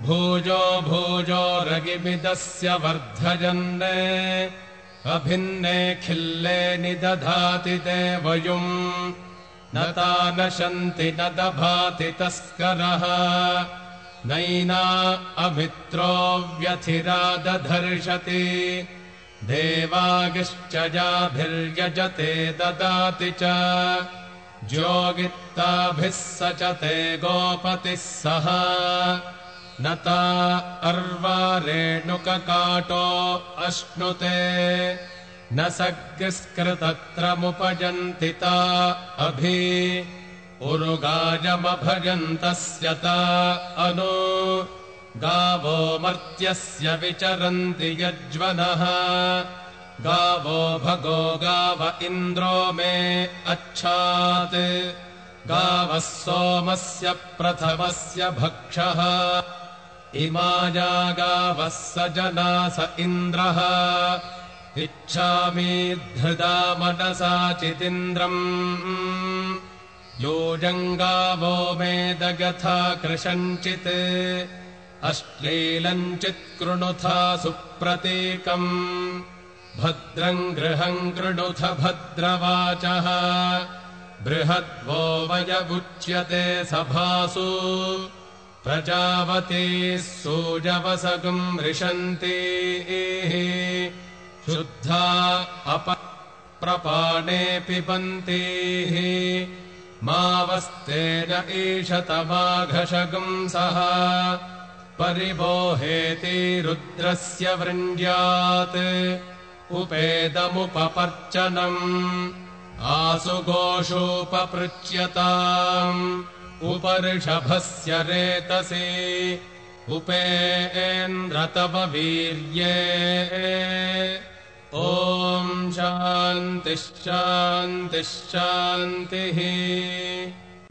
भूजो भूजो रगिमिदस्य वर्धयन् अभिन्ने खिल्ले निदधाति देवयुम्। न ता नशन्ति न दभाति तस्करः। नैना अमित्रो व्यथिरादधर्षति। देवागिश्च याभिर्यजते ददाति च। ज्योगित्ताभिः स च ते गोपतिः सह न ता अर्वारेणुककाटो अश्नुते। न सग्स्कृतत्रमुपजन्ति ता अभि। उरुगाजमभजन्तस्य ता अनु। गावो मर्त्यस्य विचरन्ति यज्वनः। गावो भगो गाव इन्द्रो मे अच्छात्। गावः सोमस्य प्रथमस्य भक्षः इमाया गावः स जना स इन्द्रः इच्छामि धृदा मनसा चिदिन्द्रम् योजङ्गावो मेदगथा कृशञ्चित् अश्लीलम् चित्कृणुथा सुप्रतीकम्। भद्रम् गृहम् कृणुथ भद्रवाचः। बृहद्वो वयमुच्यते सभासु प्रजावतीः सूजवसगम् रिषन्ति शुद्धा अपप्रपाणे पिबन्तीः मावस्तेन ईशतमाघशगुंसः परिबोहेति रुद्रस्य वृञ्ज्यात् उपेदमुपपर्चनम् आसुघोषोपपृच्यताम् उपऋषभस्य रेतसि। उपेन्द्रतववीर्ये ॐ शान्तिश्शान्तिश्शान्तिः